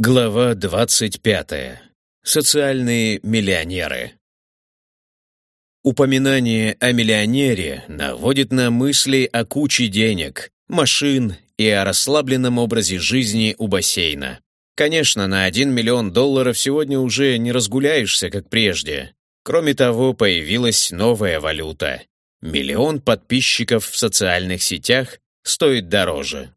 Глава 25. Социальные миллионеры. Упоминание о миллионере наводит на мысли о куче денег, машин и о расслабленном образе жизни у бассейна. Конечно, на 1 миллион долларов сегодня уже не разгуляешься, как прежде. Кроме того, появилась новая валюта. Миллион подписчиков в социальных сетях стоит дороже.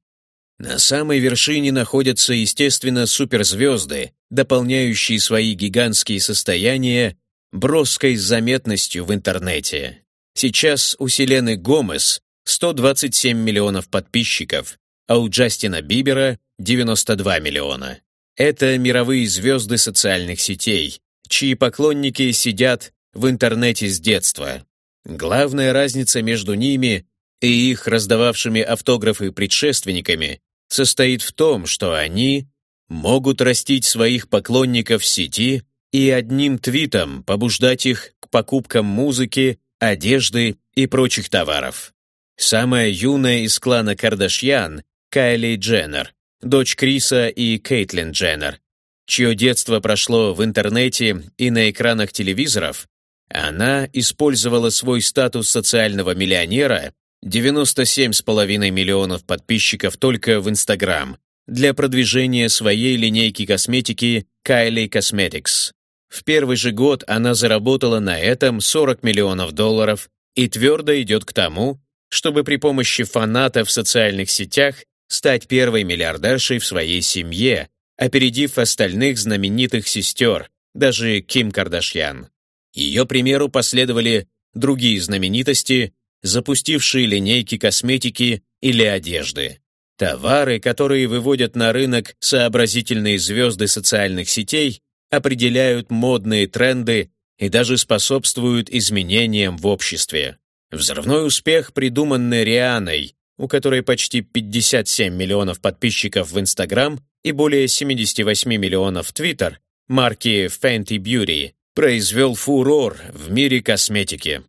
На самой вершине находятся, естественно, суперзвезды, дополняющие свои гигантские состояния броской заметностью в интернете. Сейчас у Селены Гомес 127 миллионов подписчиков, а у Джастина Бибера 92 миллиона. Это мировые звезды социальных сетей, чьи поклонники сидят в интернете с детства. Главная разница между ними и их раздававшими автографы предшественниками состоит в том, что они могут растить своих поклонников в сети и одним твитом побуждать их к покупкам музыки, одежды и прочих товаров. Самая юная из клана Кардашьян, Кайли Дженнер, дочь Криса и Кейтлин Дженнер, чье детство прошло в интернете и на экранах телевизоров, она использовала свой статус социального миллионера 97,5 миллионов подписчиков только в Инстаграм для продвижения своей линейки косметики Kylie Cosmetics. В первый же год она заработала на этом 40 миллионов долларов и твердо идет к тому, чтобы при помощи фанатов в социальных сетях стать первой миллиардершей в своей семье, опередив остальных знаменитых сестер, даже Ким Кардашьян. Ее примеру последовали другие знаменитости, запустившие линейки косметики или одежды. Товары, которые выводят на рынок сообразительные звезды социальных сетей, определяют модные тренды и даже способствуют изменениям в обществе. Взрывной успех, придуманный Рианой, у которой почти 57 миллионов подписчиков в Инстаграм и более 78 миллионов в Твиттер, марки Fenty Beauty, произвел фурор в мире косметики.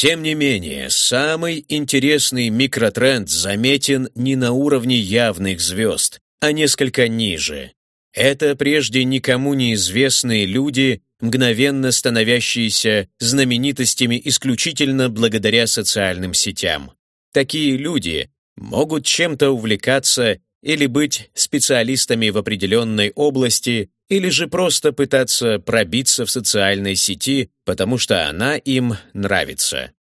Тем не менее, самый интересный микротренд заметен не на уровне явных звезд, а несколько ниже. Это прежде никому неизвестные люди, мгновенно становящиеся знаменитостями исключительно благодаря социальным сетям. Такие люди могут чем-то увлекаться или быть специалистами в определенной области, или же просто пытаться пробиться в социальной сети, потому что она им нравится.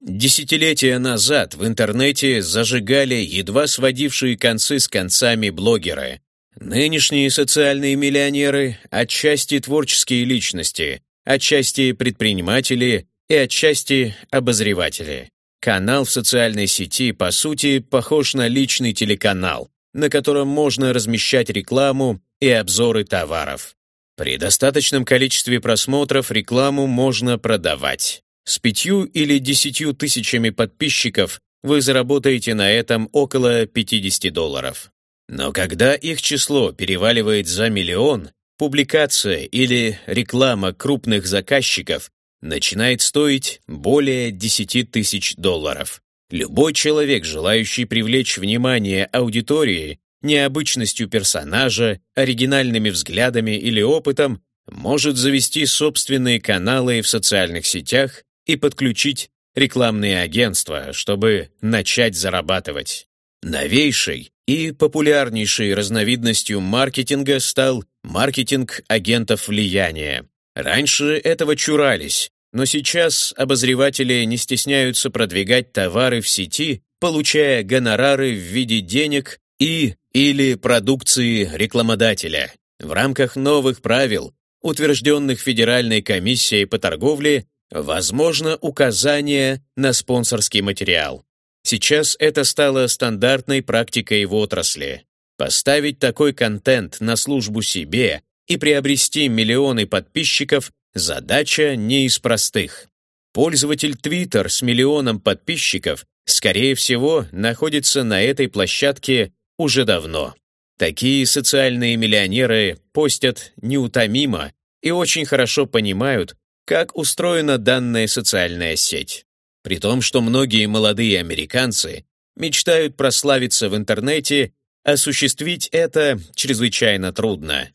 Десятилетия назад в интернете зажигали едва сводившие концы с концами блогеры. Нынешние социальные миллионеры – отчасти творческие личности, отчасти предприниматели и отчасти обозреватели. Канал в социальной сети, по сути, похож на личный телеканал, на котором можно размещать рекламу и обзоры товаров. При достаточном количестве просмотров рекламу можно продавать. С пятью или десятью тысячами подписчиков вы заработаете на этом около 50 долларов. Но когда их число переваливает за миллион, публикация или реклама крупных заказчиков начинает стоить более 10 тысяч долларов. Любой человек, желающий привлечь внимание аудитории необычностью персонажа, оригинальными взглядами или опытом, может завести собственные каналы в социальных сетях и подключить рекламные агентства, чтобы начать зарабатывать. Новейшей и популярнейшей разновидностью маркетинга стал маркетинг агентов влияния. Раньше этого чурались, но сейчас обозреватели не стесняются продвигать товары в сети, получая гонорары в виде денег и или продукции рекламодателя. В рамках новых правил, утвержденных Федеральной комиссией по торговле, возможно указание на спонсорский материал. Сейчас это стало стандартной практикой в отрасли. Поставить такой контент на службу себе и приобрести миллионы подписчиков – задача не из простых. Пользователь Twitter с миллионом подписчиков, скорее всего, находится на этой площадке уже давно. Такие социальные миллионеры постят неутомимо и очень хорошо понимают, как устроена данная социальная сеть. При том, что многие молодые американцы мечтают прославиться в интернете, осуществить это чрезвычайно трудно.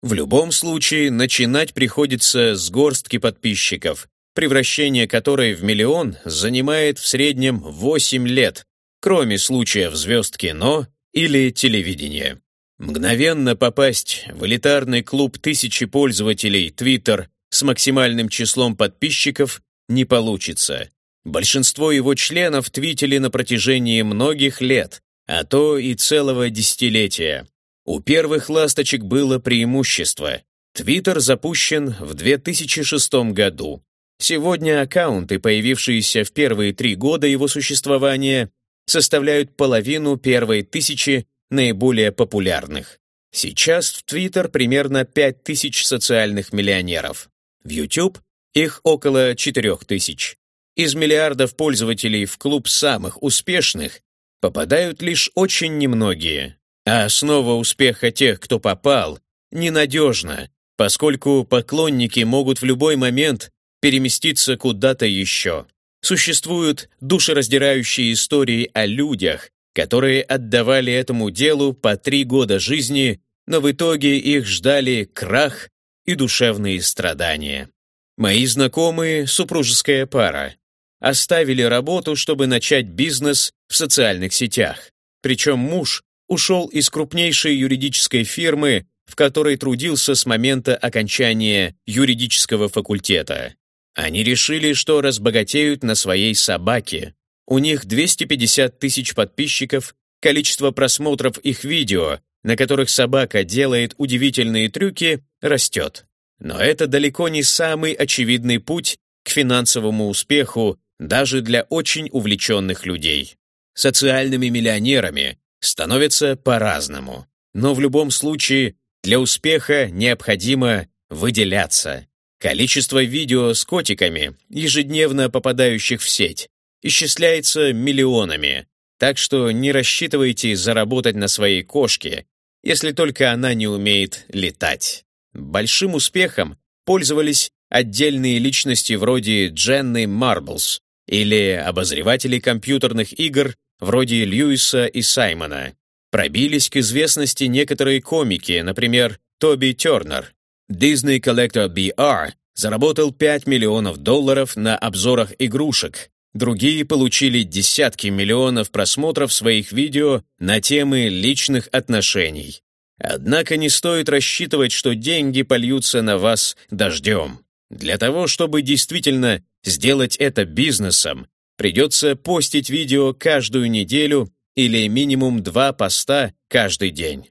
В любом случае, начинать приходится с горстки подписчиков, превращение которой в миллион занимает в среднем 8 лет, кроме случаев звезд кино или телевидения. Мгновенно попасть в элитарный клуб тысячи пользователей Twitter с максимальным числом подписчиков не получится. Большинство его членов твитили на протяжении многих лет, а то и целого десятилетия. У первых ласточек было преимущество. Твиттер запущен в 2006 году. Сегодня аккаунты, появившиеся в первые три года его существования, составляют половину первой тысячи наиболее популярных. Сейчас в Твиттер примерно 5000 социальных миллионеров. В YouTube их около 4000. Из миллиардов пользователей в клуб самых успешных попадают лишь очень немногие. А основа успеха тех, кто попал, ненадежна, поскольку поклонники могут в любой момент переместиться куда-то еще. Существуют душераздирающие истории о людях, которые отдавали этому делу по три года жизни, но в итоге их ждали крах и душевные страдания. Мои знакомые, супружеская пара, оставили работу, чтобы начать бизнес в социальных сетях. Причем муж ушел из крупнейшей юридической фирмы, в которой трудился с момента окончания юридического факультета. Они решили, что разбогатеют на своей собаке. У них 250 тысяч подписчиков, количество просмотров их видео, на которых собака делает удивительные трюки, растет. Но это далеко не самый очевидный путь к финансовому успеху даже для очень увлеченных людей. Социальными миллионерами становятся по-разному. Но в любом случае для успеха необходимо выделяться. Количество видео с котиками, ежедневно попадающих в сеть, исчисляется миллионами, так что не рассчитывайте заработать на своей кошке, если только она не умеет летать. Большим успехом пользовались отдельные личности вроде Дженны Марблс или обозреватели компьютерных игр вроде Льюиса и Саймона. Пробились к известности некоторые комики, например, Тоби Тернер. Disney Collector BR заработал 5 миллионов долларов на обзорах игрушек. Другие получили десятки миллионов просмотров своих видео на темы личных отношений. Однако не стоит рассчитывать, что деньги польются на вас дождем. Для того, чтобы действительно сделать это бизнесом, придется постить видео каждую неделю или минимум два поста каждый день.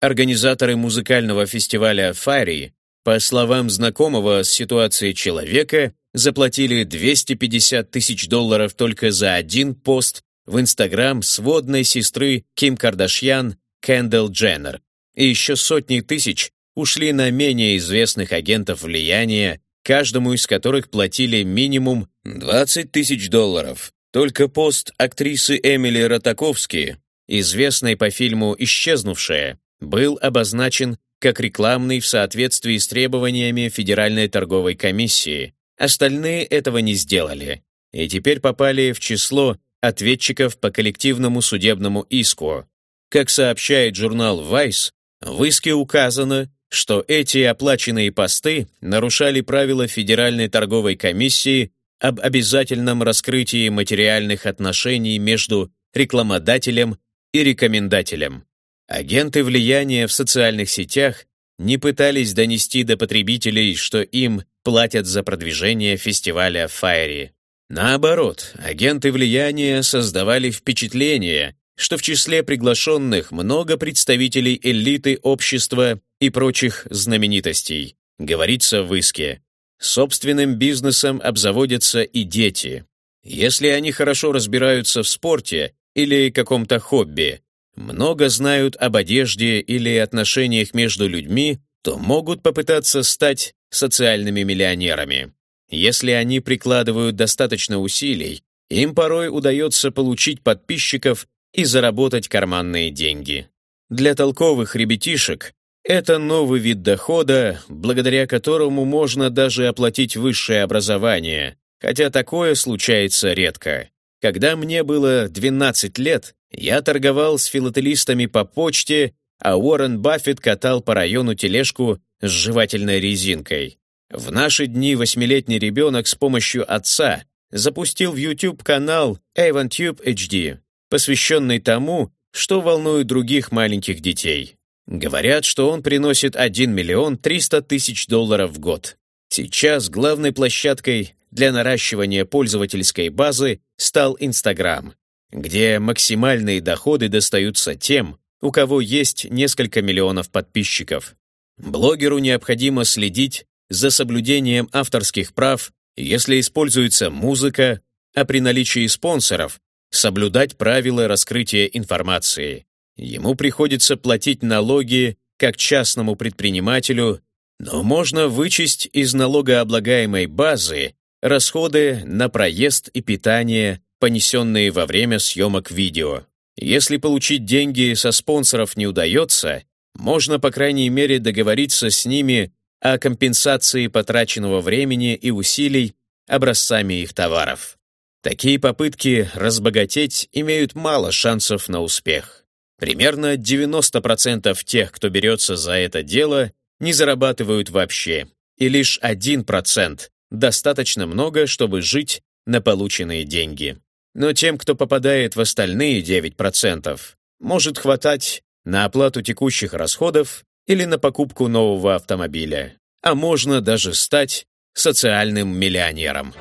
Организаторы музыкального фестиваля «Фари», по словам знакомого с ситуацией человека, заплатили 250 тысяч долларов только за один пост в Инстаграм сводной сестры Ким Кардашьян Кэндалл Дженнер, и еще сотни тысяч ушли на менее известных агентов влияния, каждому из которых платили минимум 20 тысяч долларов. Только пост актрисы Эмили Ротаковски, известной по фильму «Исчезнувшая», был обозначен как рекламный в соответствии с требованиями Федеральной торговой комиссии. Остальные этого не сделали и теперь попали в число ответчиков по коллективному судебному иску. Как сообщает журнал Vice, в иске указано, что эти оплаченные посты нарушали правила Федеральной торговой комиссии об обязательном раскрытии материальных отношений между рекламодателем и рекомендателем. Агенты влияния в социальных сетях не пытались донести до потребителей, что им платят за продвижение фестиваля Файри. Наоборот, агенты влияния создавали впечатление, что в числе приглашенных много представителей элиты общества и прочих знаменитостей, говорится в иске. Собственным бизнесом обзаводятся и дети. Если они хорошо разбираются в спорте или каком-то хобби, много знают об одежде или отношениях между людьми, то могут попытаться стать социальными миллионерами. Если они прикладывают достаточно усилий, им порой удается получить подписчиков и заработать карманные деньги. Для толковых ребятишек это новый вид дохода, благодаря которому можно даже оплатить высшее образование, хотя такое случается редко. Когда мне было 12 лет, я торговал с филателистами по почте, а Уоррен Баффет катал по району тележку с жевательной резинкой. В наши дни восьмилетний ребенок с помощью отца запустил в YouTube канал AvonTube HD, посвященный тому, что волнует других маленьких детей. Говорят, что он приносит 1 миллион 300 тысяч долларов в год. Сейчас главной площадкой для наращивания пользовательской базы стал Instagram, где максимальные доходы достаются тем, у кого есть несколько миллионов подписчиков. Блогеру необходимо следить за соблюдением авторских прав, если используется музыка, а при наличии спонсоров соблюдать правила раскрытия информации. Ему приходится платить налоги как частному предпринимателю, но можно вычесть из налогооблагаемой базы расходы на проезд и питание, понесенные во время съемок видео. Если получить деньги со спонсоров не удается, можно, по крайней мере, договориться с ними о компенсации потраченного времени и усилий образцами их товаров. Такие попытки разбогатеть имеют мало шансов на успех. Примерно 90% тех, кто берется за это дело, не зарабатывают вообще, и лишь 1% достаточно много, чтобы жить на полученные деньги. Но тем, кто попадает в остальные 9%, может хватать на оплату текущих расходов или на покупку нового автомобиля. А можно даже стать социальным миллионером.